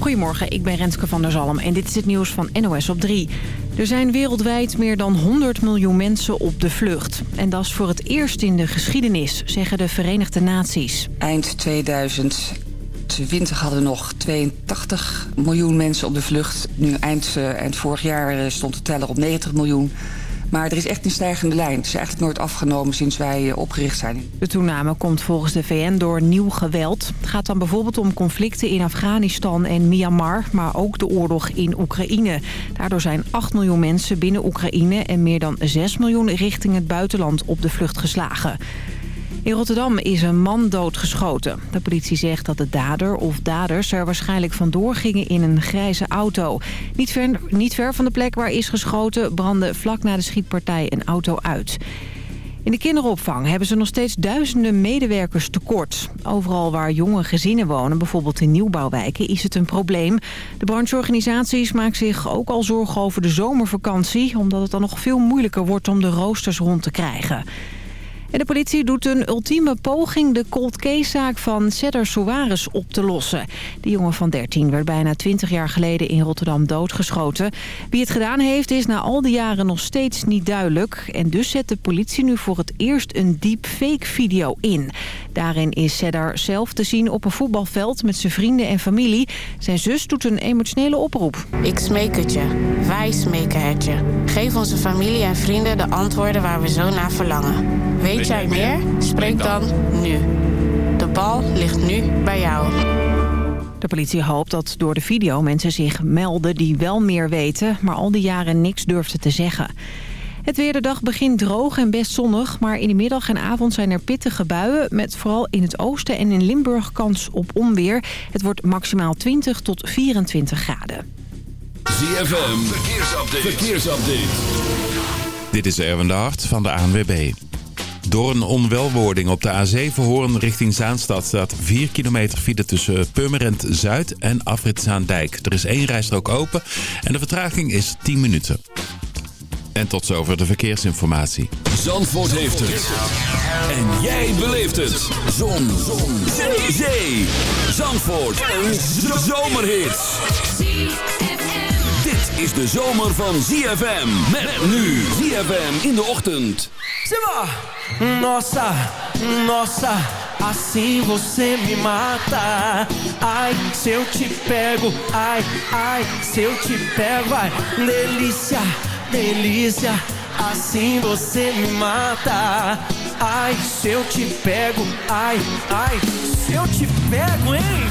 Goedemorgen, ik ben Renske van der Zalm en dit is het nieuws van NOS op 3. Er zijn wereldwijd meer dan 100 miljoen mensen op de vlucht. En dat is voor het eerst in de geschiedenis, zeggen de Verenigde Naties. Eind 2020 hadden we nog 82 miljoen mensen op de vlucht. Nu eind, uh, eind vorig jaar eh, stond de teller op 90 miljoen. Maar er is echt een stijgende lijn. Het is eigenlijk nooit afgenomen sinds wij eh, opgericht zijn. De toename komt volgens de VN door nieuw geweld. Het gaat dan bijvoorbeeld om conflicten in Afghanistan en Myanmar... maar ook de oorlog in Oekraïne. Daardoor zijn 8 miljoen mensen binnen Oekraïne... en meer dan 6 miljoen richting het buitenland op de vlucht geslagen. In Rotterdam is een man doodgeschoten. De politie zegt dat de dader of daders er waarschijnlijk vandoor gingen in een grijze auto. Niet ver, niet ver van de plek waar is geschoten brandde vlak na de schietpartij een auto uit. In de kinderopvang hebben ze nog steeds duizenden medewerkers tekort. Overal waar jonge gezinnen wonen, bijvoorbeeld in nieuwbouwwijken, is het een probleem. De brancheorganisaties maken zich ook al zorgen over de zomervakantie... omdat het dan nog veel moeilijker wordt om de roosters rond te krijgen. De politie doet een ultieme poging de cold case-zaak van Cedar Soares op te lossen. De jongen van 13 werd bijna 20 jaar geleden in Rotterdam doodgeschoten. Wie het gedaan heeft is na al die jaren nog steeds niet duidelijk. En dus zet de politie nu voor het eerst een deepfake video in. Daarin is Cedar zelf te zien op een voetbalveld met zijn vrienden en familie. Zijn zus doet een emotionele oproep. Ik smeek het je. Wij smeken het je. Geef onze familie en vrienden de antwoorden waar we zo naar verlangen. Weet Weet jij meer? Spreek dan nu. De bal ligt nu bij jou. De politie hoopt dat door de video mensen zich melden die wel meer weten... maar al die jaren niks durfden te zeggen. Het weer de dag begint droog en best zonnig... maar in de middag en avond zijn er pittige buien... met vooral in het oosten en in Limburg kans op onweer. Het wordt maximaal 20 tot 24 graden. ZFM, verkeersupdate. verkeersupdate. Dit is Erwin de Hart van de ANWB. Door een onwelwording op de A7 Hoorn richting Zaanstad staat 4 kilometer file tussen Purmerend Zuid en Afrit Zaandijk. Er is één rijstrook open en de vertraging is 10 minuten. En tot zover de verkeersinformatie. Zandvoort heeft het. En jij beleeft het. Zon. Zon. Zee. Zandvoort. Een zomerhit. Dit is de zomer van ZFM. Met nu ZFM in de ochtend. Simba! Nossa, nossa, assim você me mata. Ai, se eu te pego, ai, ai, se eu te pego, vai. Delícia, delícia, assim você me mata. Ai, se eu te pego, ai, ai, se eu te pego, hein?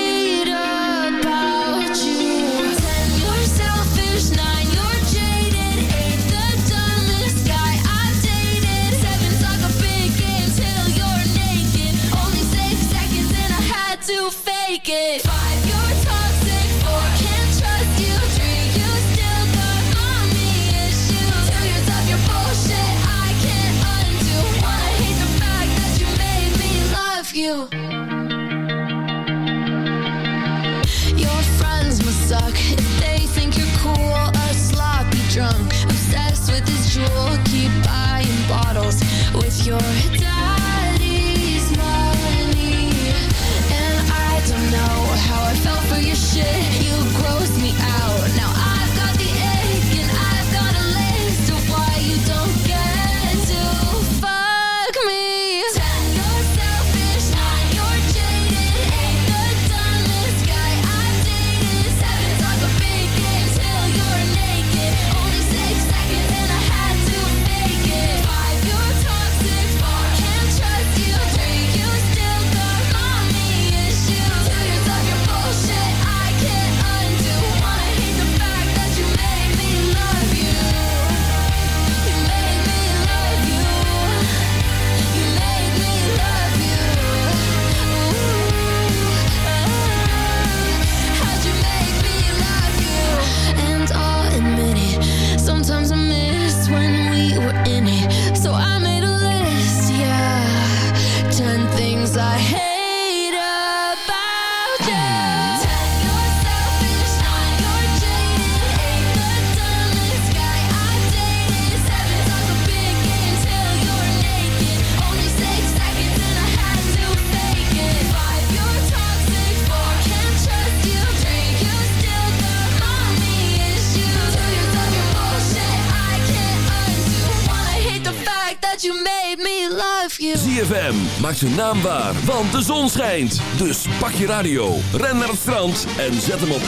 ZFM maakt zijn naam waar, want de zon schijnt. Dus pak je radio, ren naar het strand en zet hem op 106.9.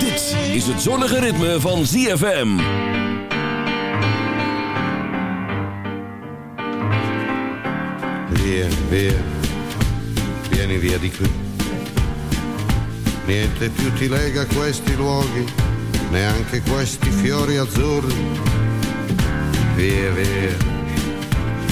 Dit is het zonnige ritme van ZFM. Via, via, vieni via di qui. Niente più ti lega questi luoghi, neanche questi fiori azzurri. Via, via,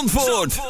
Zandvoort.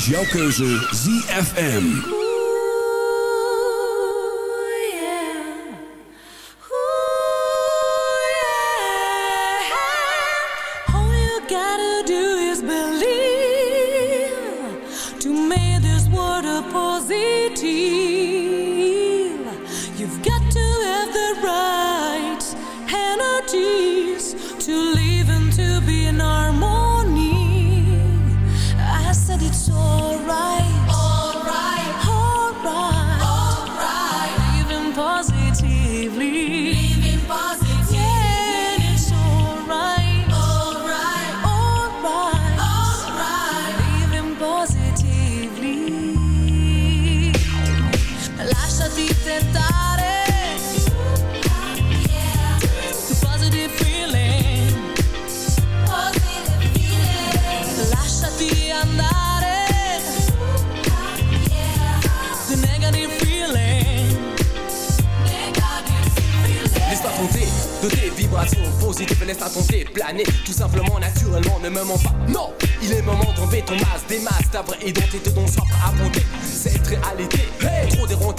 Is jouw keuze ZFM.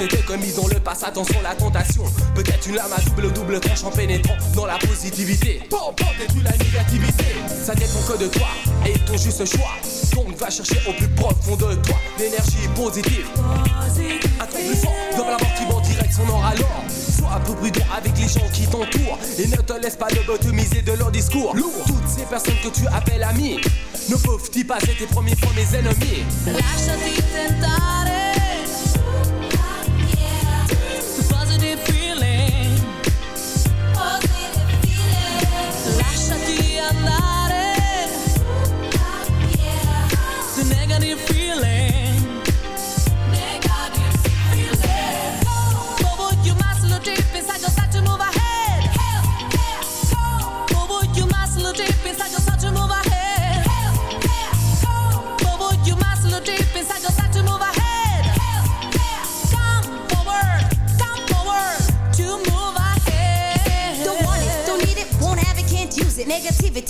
Trop déronté de commis dans le passé, attention la tentation. Peut-être une lame à double double tranche en pénétrant dans la positivité. Bon, bon, détruis la négativité. Ça dépend que de toi et ton juste choix. Donc va chercher au plus profond de toi l'énergie positive. Un truc plus fort, dans la mort qui va en direct son or alors. Sois un peu prudent avec les gens qui t'entourent et ne te laisse pas lobotomiser de leur discours. Toutes ces personnes que tu appelles amis ne peuvent-ils pas être tes premiers fois mes ennemis? Lasciati tentare.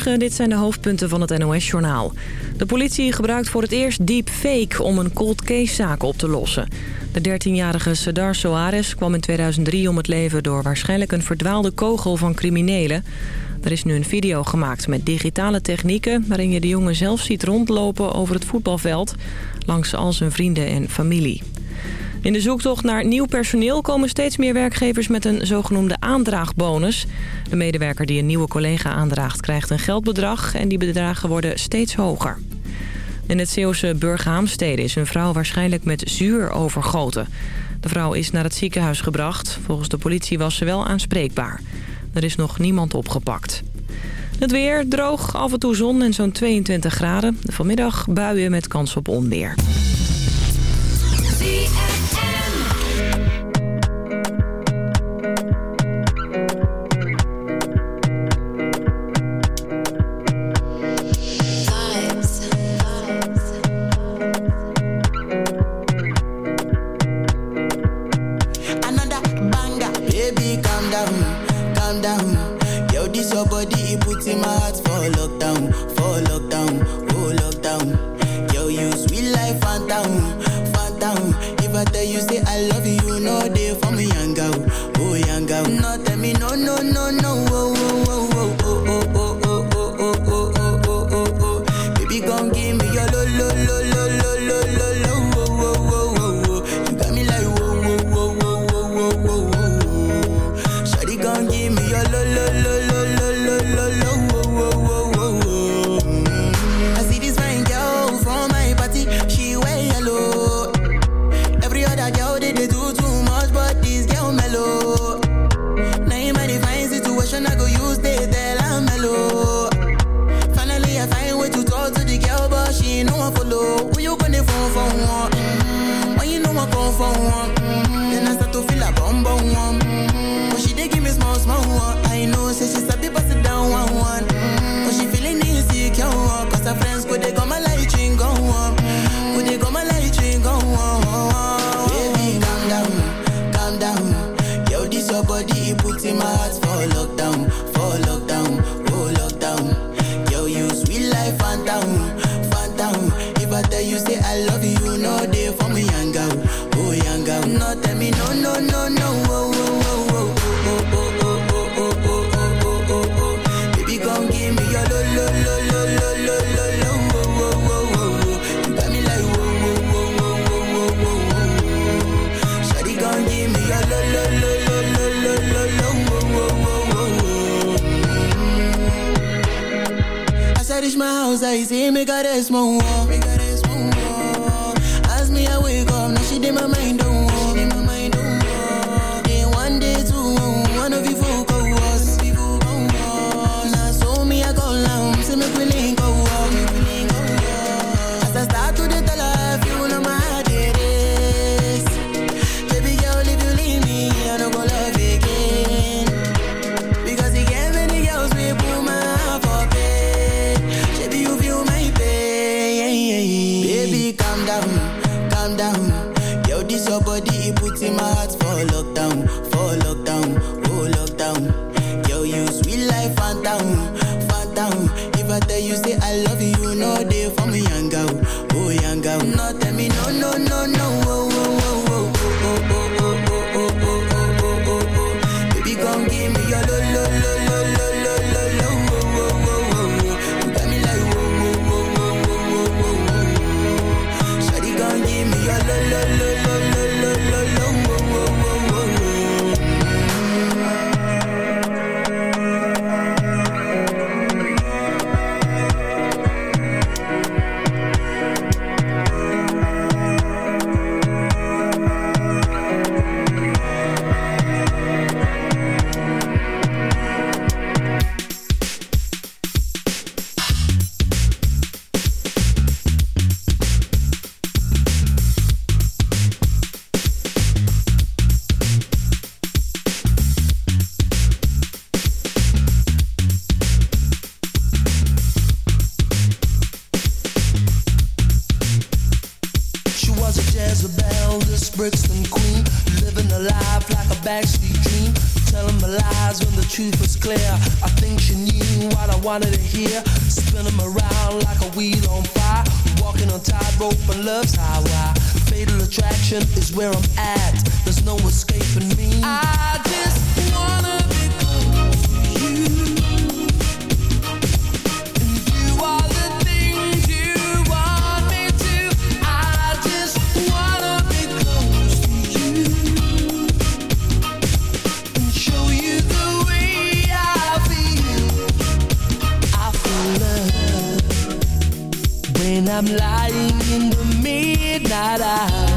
Dit zijn de hoofdpunten van het NOS-journaal. De politie gebruikt voor het eerst deepfake om een cold case-zaak op te lossen. De 13-jarige Cedar Soares kwam in 2003 om het leven... door waarschijnlijk een verdwaalde kogel van criminelen. Er is nu een video gemaakt met digitale technieken... waarin je de jongen zelf ziet rondlopen over het voetbalveld... langs al zijn vrienden en familie. In de zoektocht naar nieuw personeel komen steeds meer werkgevers met een zogenoemde aandraagbonus. De medewerker die een nieuwe collega aandraagt krijgt een geldbedrag en die bedragen worden steeds hoger. In het Zeeuwse Burghaamstede is een vrouw waarschijnlijk met zuur overgoten. De vrouw is naar het ziekenhuis gebracht. Volgens de politie was ze wel aanspreekbaar. Er is nog niemand opgepakt. Het weer droog, af en toe zon en zo'n 22 graden. Vanmiddag buien met kans op onweer. if I tell you say I love you, you know they for me, young girl. Oh, young girl. No, tell me no, no, no, no. Zie me si me cares, Is where I'm at. There's no escaping me. I just wanna be close to you. Do all the things you want me to. I just wanna be close to you. And show you the way I feel. I feel love when I'm lying in the midnight hour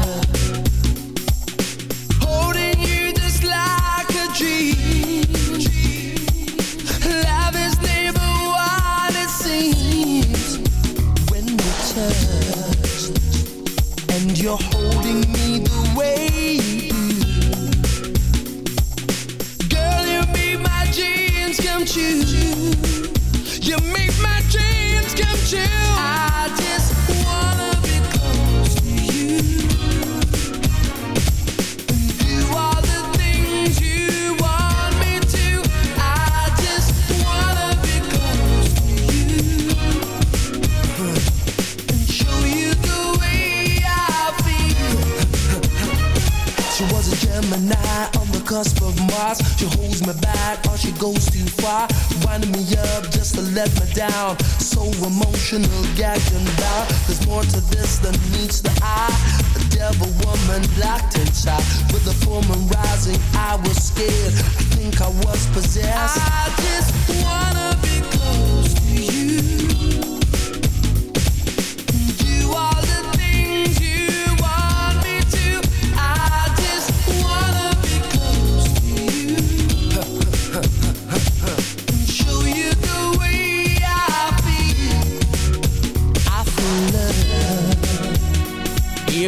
cusp of Mars. She holds me back or she goes too far. Winding me up just to let me down. So emotional, gagged and bound. There's more to this than meets the eye. The devil woman locked inside. With the full rising, I was scared. I think I was possessed. I just want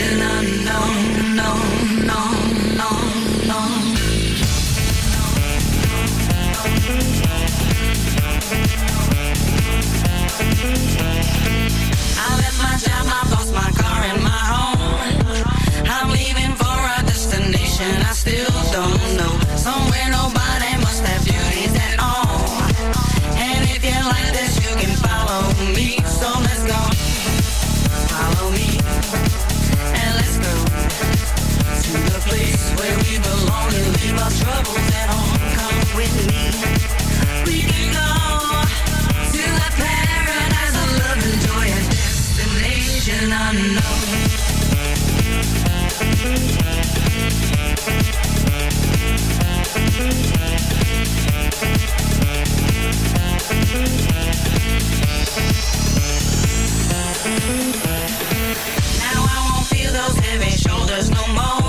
Imagine I Now I won't feel those heavy shoulders no more.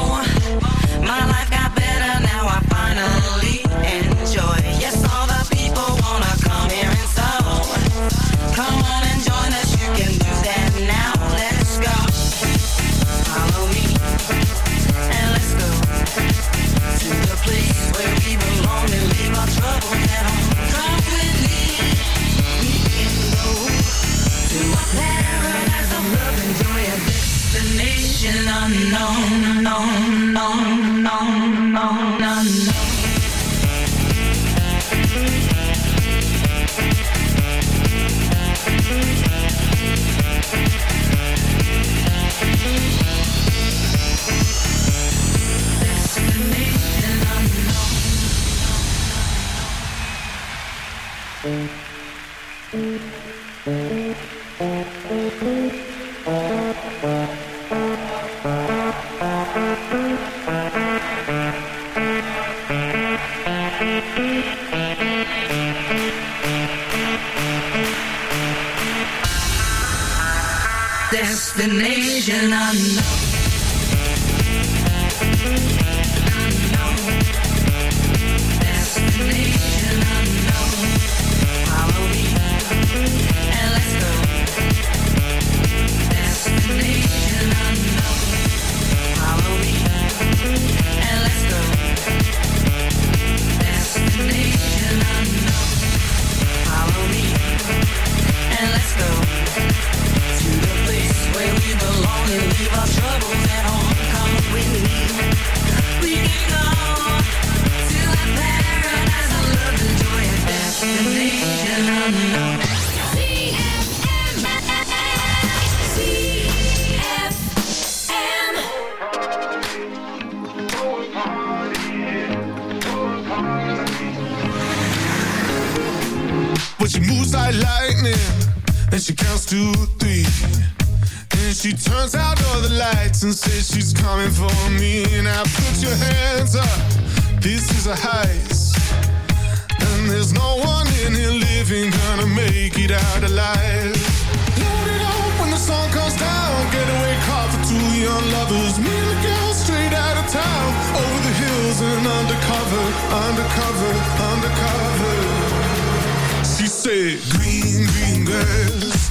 two, three. And she turns out all the lights and says she's coming for me. And I put your hands up, this is a heist. And there's no one in here living gonna make it out alive. Load it up when the sun comes down. Getaway car for two young lovers. Me and the girl straight out of town. Over the hills and undercover, undercover, undercover. She said, Green, green grass